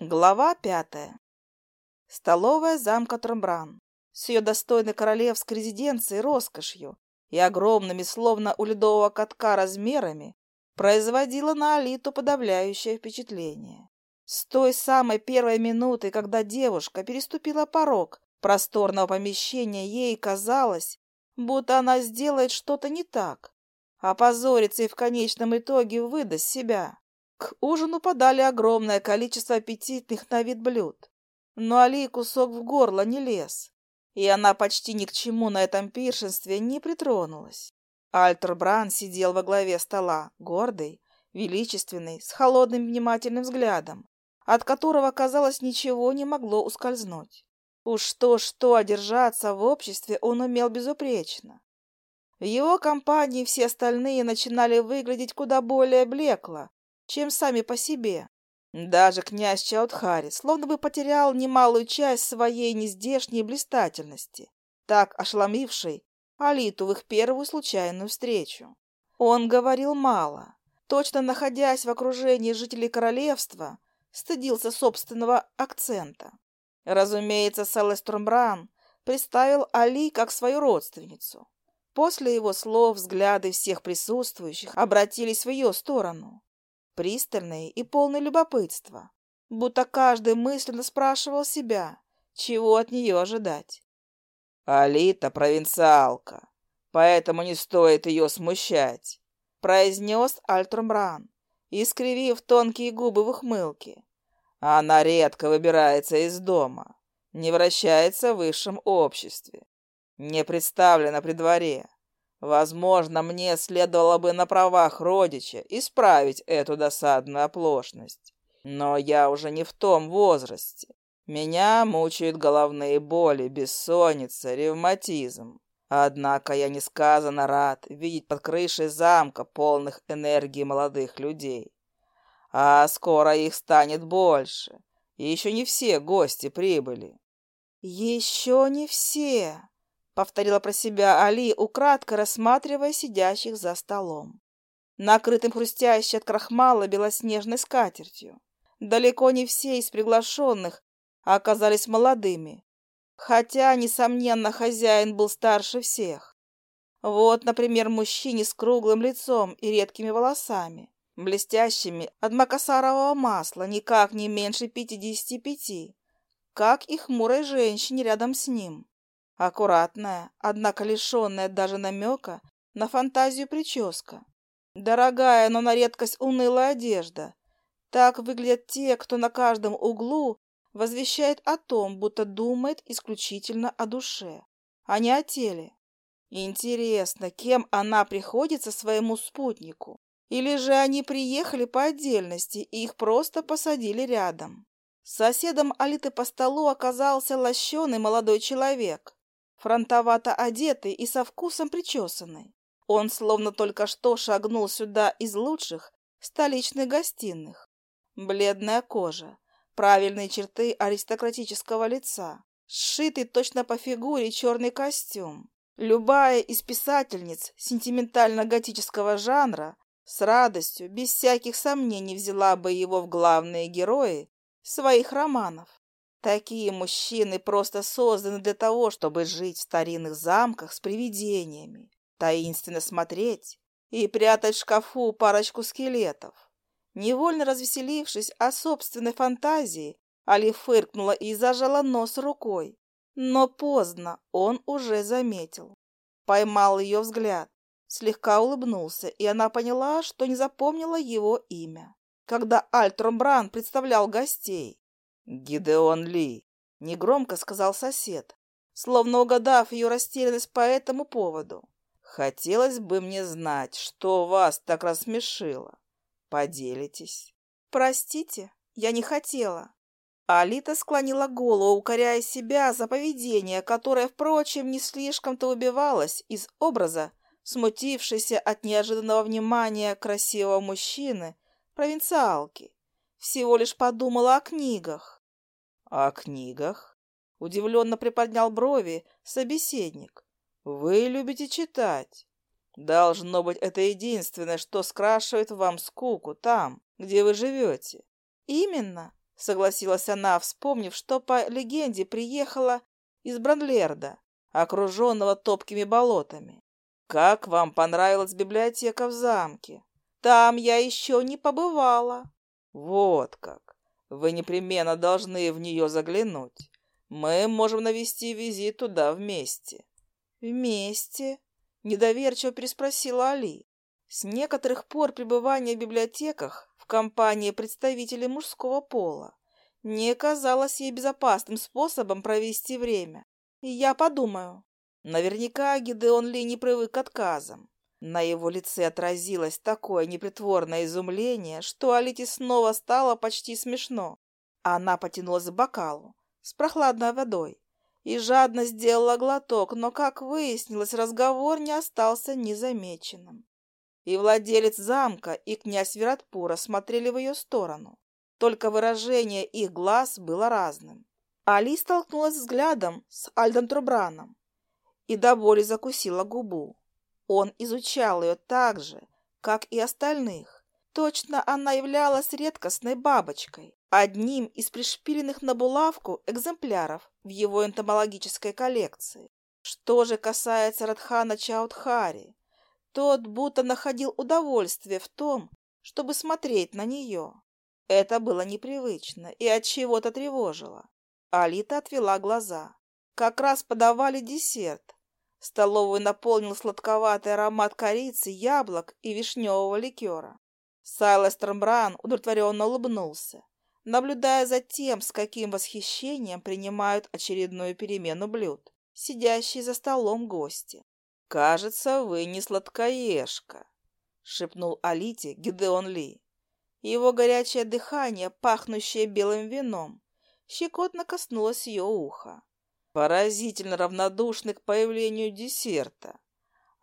Глава пятая. Столовая замка Трамбран с ее достойной королевской резиденцией роскошью и огромными, словно у ледового катка, размерами, производила на Алиту подавляющее впечатление. С той самой первой минуты, когда девушка переступила порог просторного помещения, ей казалось, будто она сделает что-то не так, опозорится и в конечном итоге выдаст себя. К ужину подали огромное количество аппетитных на вид блюд. Но Али кусок в горло не лез, и она почти ни к чему на этом пиршенстве не притронулась. Альтер Бран сидел во главе стола, гордый, величественный, с холодным внимательным взглядом, от которого, казалось, ничего не могло ускользнуть. Уж то-что одержаться в обществе он умел безупречно. В его компании все остальные начинали выглядеть куда более блекло, чем сами по себе. Даже князь Чаудхари словно бы потерял немалую часть своей нездешней блистательности, так ошеломившей Алиту в их первую случайную встречу. Он говорил мало, точно находясь в окружении жителей королевства, стыдился собственного акцента. Разумеется, Селестромбран представил Али как свою родственницу. После его слов взгляды всех присутствующих обратились в ее сторону пристальные и полные любопытства, будто каждый мысленно спрашивал себя, чего от нее ожидать. «Алита провинциалка, поэтому не стоит ее смущать», — произнес Альтрумран, искривив тонкие губы в ухмылке. «Она редко выбирается из дома, не вращается в высшем обществе, не представлена при дворе, Возможно, мне следовало бы на правах родича исправить эту досадную оплошность. Но я уже не в том возрасте. Меня мучают головные боли, бессонница, ревматизм. Однако я несказанно рад видеть под крышей замка полных энергии молодых людей. А скоро их станет больше. И еще не все гости прибыли. Еще не все, повторила про себя Али, украдко рассматривая сидящих за столом, накрытым хрустящей от крахмала белоснежной скатертью. Далеко не все из приглашенных оказались молодыми, хотя, несомненно, хозяин был старше всех. Вот, например, мужчине с круглым лицом и редкими волосами, блестящими от макасарового масла, никак не меньше пятидесяти пяти, как и хмурой женщине рядом с ним. Аккуратная, однако лишенная даже намека на фантазию прическа. Дорогая, но на редкость унылая одежда. Так выглядят те, кто на каждом углу возвещает о том, будто думает исключительно о душе, а не о теле. Интересно, кем она приходится своему спутнику? Или же они приехали по отдельности и их просто посадили рядом? Соседом Алиты по столу оказался лощеный молодой человек фронтовато одетый и со вкусом причесанный. Он словно только что шагнул сюда из лучших столичных гостиных. Бледная кожа, правильные черты аристократического лица, сшитый точно по фигуре черный костюм. Любая из писательниц сентиментально-готического жанра с радостью, без всяких сомнений, взяла бы его в главные герои своих романов. Такие мужчины просто созданы для того, чтобы жить в старинных замках с привидениями, таинственно смотреть и прятать в шкафу парочку скелетов. Невольно развеселившись о собственной фантазии, Али фыркнула и зажала нос рукой. Но поздно, он уже заметил. Поймал ее взгляд, слегка улыбнулся, и она поняла, что не запомнила его имя. Когда Альтромбран представлял гостей, «Гидеон Ли», — негромко сказал сосед, словно угадав ее растерянность по этому поводу. «Хотелось бы мне знать, что вас так рассмешило. Поделитесь». «Простите, я не хотела». Алита склонила голову, укоряя себя за поведение, которое, впрочем, не слишком-то убивалось из образа, смутившейся от неожиданного внимания красивого мужчины, провинциалки. Всего лишь подумала о книгах. «О книгах?» — удивленно приподнял брови собеседник. «Вы любите читать. Должно быть, это единственное, что скрашивает вам скуку там, где вы живете». «Именно», — согласилась она, вспомнив, что по легенде приехала из Бранлерда, окруженного топкими болотами. Как вам понравилась библиотека в замке? Там я еще не побывала. Вот как. Вы непременно должны в нее заглянуть. Мы можем навести визит туда вместе. Вместе? Недоверчиво переспросила Али. С некоторых пор пребывание в библиотеках в компании представителей мужского пола не казалось ей безопасным способом провести время. И я подумаю. Наверняка Гидеон Ли не привык к отказам. На его лице отразилось такое непритворное изумление, что Алите снова стало почти смешно. Она потянулась к бокалу с прохладной водой и жадно сделала глоток, но, как выяснилось, разговор не остался незамеченным. И владелец замка, и князь Виратпура смотрели в ее сторону. Только выражение их глаз было разным. Али столкнулась взглядом с Альдом Трубраном и до боли закусила губу. Он изучал ее так же, как и остальных. Точно она являлась редкостной бабочкой, одним из пришпиленных на булавку экземпляров в его энтомологической коллекции. Что же касается Радхана Чаудхари, тот будто находил удовольствие в том, чтобы смотреть на нее. Это было непривычно и от чего-то тревожило. Алита отвела глаза. Как раз подавали десерт. Столовую наполнил сладковатый аромат корицы, яблок и вишневого ликера. Сайлас Трамбран удовлетворенно улыбнулся, наблюдая за тем, с каким восхищением принимают очередную перемену блюд, сидящие за столом гости. «Кажется, вы не сладкоежка», — шепнул Алите Гидеон Ли. Его горячее дыхание, пахнущее белым вином, щекотно коснулось ее уха. Поразительно равнодушный к появлению десерта.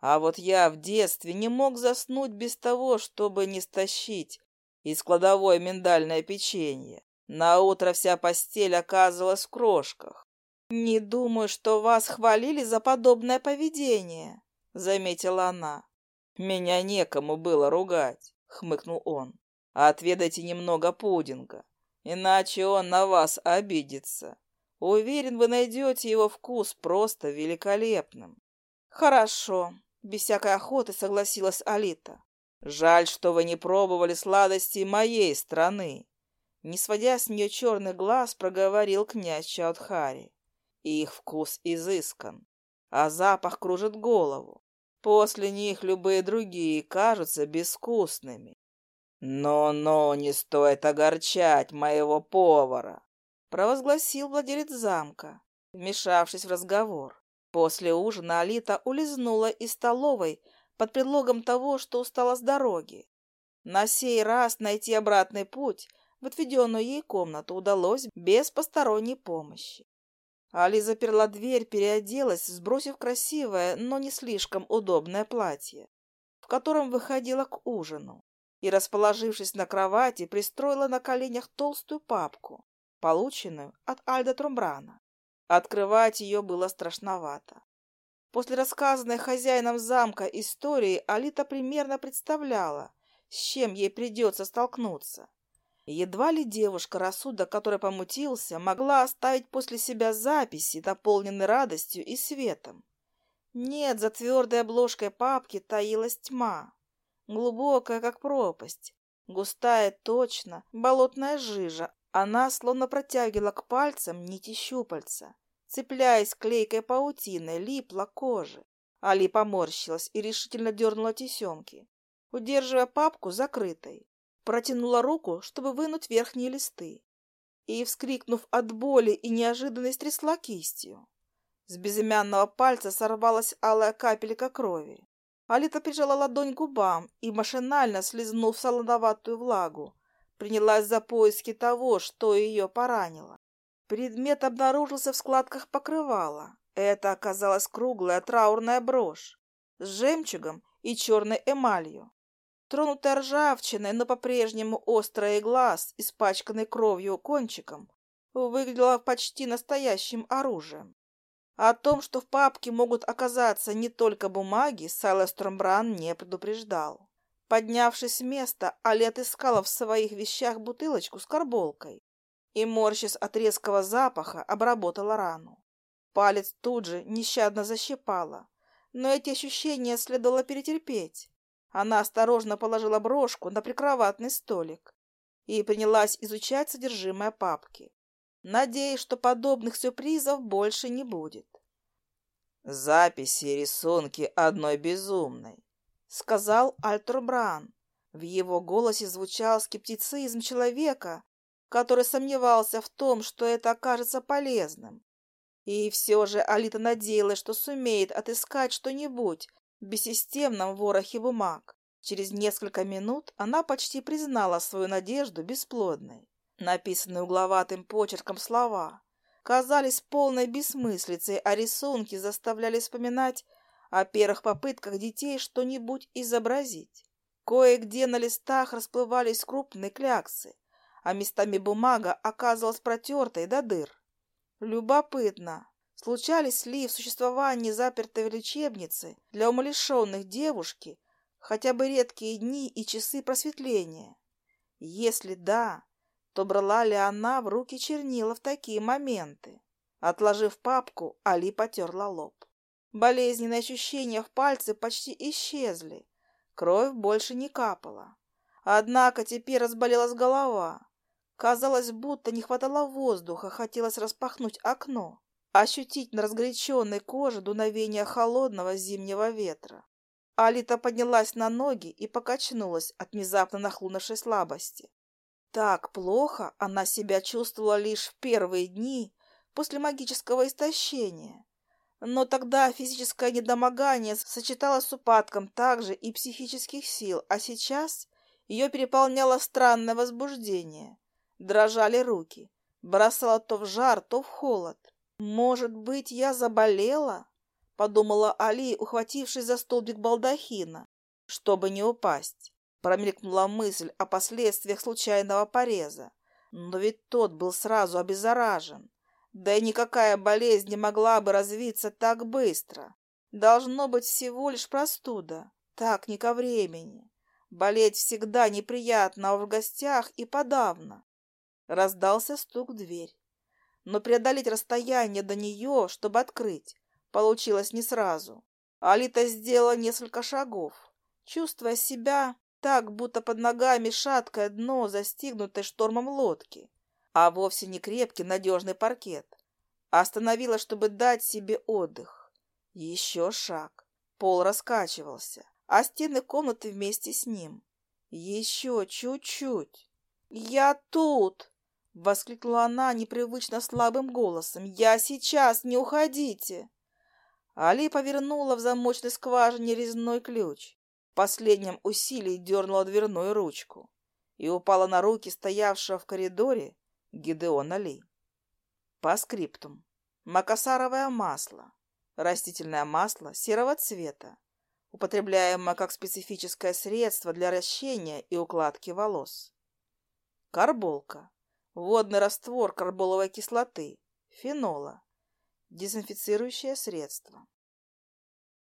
А вот я в детстве не мог заснуть без того, чтобы не стащить из кладовой миндальное печенье. На утро вся постель оказывалась в крошках. «Не думаю, что вас хвалили за подобное поведение», — заметила она. «Меня некому было ругать», — хмыкнул он. Отведайте немного пудинга, иначе он на вас обидится. Уверен, вы найдете его вкус просто великолепным. Хорошо, без всякой охоты согласилась Алита. Жаль, что вы не пробовали сладости моей страны. Не сводя с нее черный глаз, проговорил князь Чаудхари. Их вкус изыскан, а запах кружит голову. После них любые другие кажутся безвкусными. «Но-но, не стоит огорчать моего повара!» Провозгласил владелец замка, вмешавшись в разговор. После ужина Алита улизнула из столовой под предлогом того, что устала с дороги. На сей раз найти обратный путь в отведенную ей комнату удалось без посторонней помощи. Али заперла дверь, переоделась, сбросив красивое, но не слишком удобное платье, в котором выходила к ужину и, расположившись на кровати, пристроила на коленях толстую папку, полученную от Альда Тромбрана. Открывать ее было страшновато. После рассказанной хозяином замка истории Алита примерно представляла, с чем ей придется столкнуться. Едва ли девушка, рассудок которой помутился, могла оставить после себя записи, наполненные радостью и светом. Нет, за твердой обложкой папки таилась тьма, глубокая, как пропасть, густая точно, болотная жижа. Она словно протягивала к пальцам нити щупальца, цепляясь клейкой паутиной, липла к коже. Али поморщилась и решительно дернула тесемки, удерживая папку закрытой. Протянула руку, чтобы вынуть верхние листы. И, вскрикнув от боли и неожиданной трясла кистью. С безымянного пальца сорвалась алая капелька крови. Алита прижала ладонь к губам и, машинально слезнув солоноватую влагу, принялась за поиски того, что ее поранило. Предмет обнаружился в складках покрывала. Это оказалась круглая траурная брошь с жемчугом и черной эмалью. Тронутая ржавчиной, но по-прежнему острый глаз, испачканный кровью кончиком, выглядела почти настоящим оружием. О том, что в папке могут оказаться не только бумаги, Сайлас Тромбран не предупреждал. Поднявшись с места, Али отыскала в своих вещах бутылочку с карболкой и, морщась от резкого запаха, обработала рану. Палец тут же нещадно защипала, но эти ощущения следовало перетерпеть. Она осторожно положила брошку на прикроватный столик и принялась изучать содержимое папки, надеясь, что подобных сюрпризов больше не будет. «Записи и рисунки одной безумной», — сказал Альтур Бран. В его голосе звучал скептицизм человека, который сомневался в том, что это окажется полезным. И все же Алита надеялась, что сумеет отыскать что-нибудь в бессистемном ворохе бумаг. Через несколько минут она почти признала свою надежду бесплодной. Написанные угловатым почерком слова казались полной бессмыслицей, а рисунки заставляли вспоминать о первых попытках детей что-нибудь изобразить. Кое-где на листах расплывались крупные кляксы, а местами бумага оказывалась протертой до дыр. Любопытно, случались ли в существовании запертой в лечебнице для умалишенных девушки хотя бы редкие дни и часы просветления? Если да, то брала ли она в руки чернила в такие моменты? Отложив папку, Али потерла лоб. Болезненные ощущения в пальце почти исчезли. Кровь больше не капала. Однако теперь разболелась голова. Казалось, будто не хватало воздуха, хотелось распахнуть окно, ощутить на разгоряченной коже дуновение холодного зимнего ветра. Алита поднялась на ноги и покачнулась от внезапно нахлынувшей слабости. Так плохо она себя чувствовала лишь в первые дни после магического истощения. Но тогда физическое недомогание сочеталось с упадком также и психических сил, а сейчас ее переполняло странное возбуждение. Дрожали руки, бросало то в жар, то в холод. «Может быть, я заболела?» — подумала Али, ухватившись за столбик балдахина, чтобы не упасть. Промелькнула мысль о последствиях случайного пореза. Но ведь тот был сразу обеззаражен. Да и никакая болезнь не могла бы развиться так быстро. Должно быть всего лишь простуда. Так не ко времени. Болеть всегда неприятно, а в гостях и подавно. Раздался стук в дверь. Но преодолеть расстояние до нее, чтобы открыть, получилось не сразу. Алита сделала несколько шагов, чувствуя себя так, будто под ногами шаткое дно, застигнутое штормом лодки, а вовсе не крепкий надежный паркет. Остановилась, чтобы дать себе отдых. Еще шаг. Пол раскачивался, а стены комнаты вместе с ним. Еще чуть-чуть. «Я тут!» — воскликнула она непривычно слабым голосом. «Я сейчас! Не уходите!» Али повернула в замочной скважине резной ключ последнем усилии дернула дверную ручку и упала на руки стоявшего в коридоре Гидеона Ли. По скриптум. Макасаровое масло. Растительное масло серого цвета, употребляемое как специфическое средство для ращения и укладки волос. Карболка. Водный раствор карболовой кислоты, фенола. Дезинфицирующее средство.